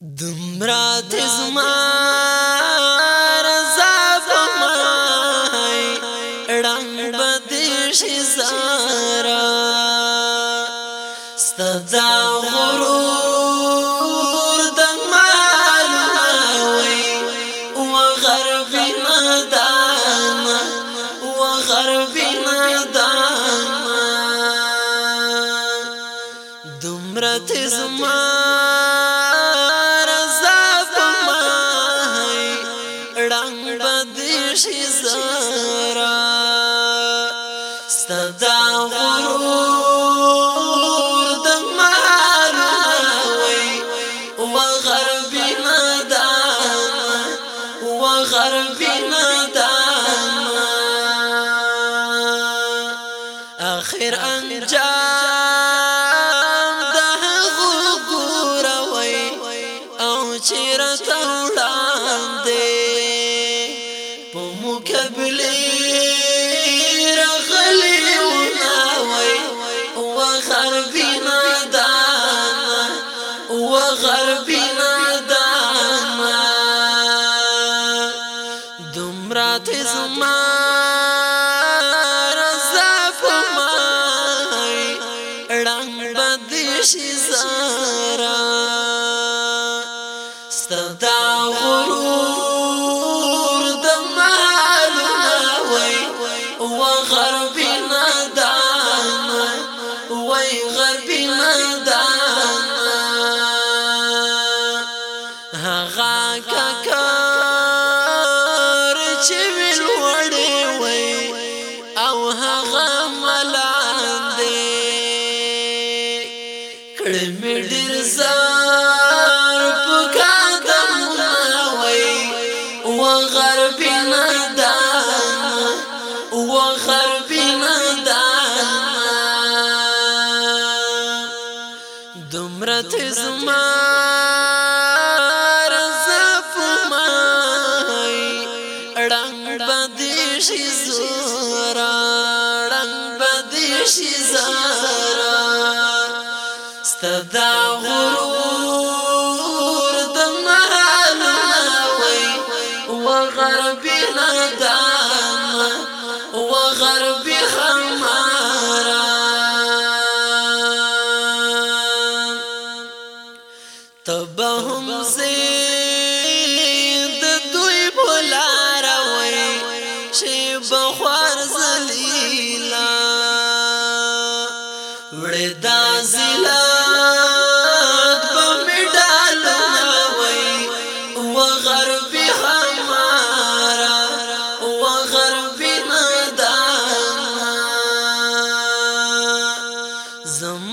دمرا تزما رضا بمای رنگ بدش زارا ستدا ستدا غرور د ماروي و غربي ندان و غربي ندان اخر انجام ده غوروي او چیرته راته زما رضا فمای رنگ بدیش زارا ستدا می ډیر زار په کادم وای و غرب ندا و غرب ندا دمرت زما رزف مای ډنګ بدیش زورا ډنګ بدیش زورا دا غرور د مالوي وي وغربي ندام وغربي غرب خمارا تبهم زید دوی بولارا وي شي بخوار زلیلا وړ دا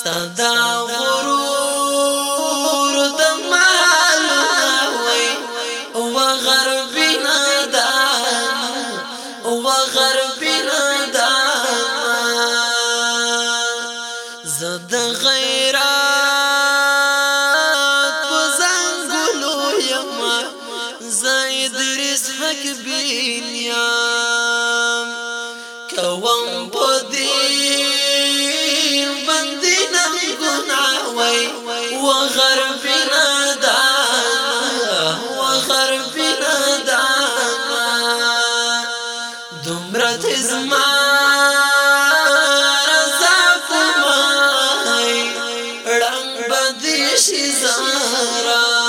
ستدا غرور د مال وي او غربنا دا او غربنا دا زد غیرات پزنګلو یم زید رزق بین وخت زما رضا کومای رنگ بدیش زارا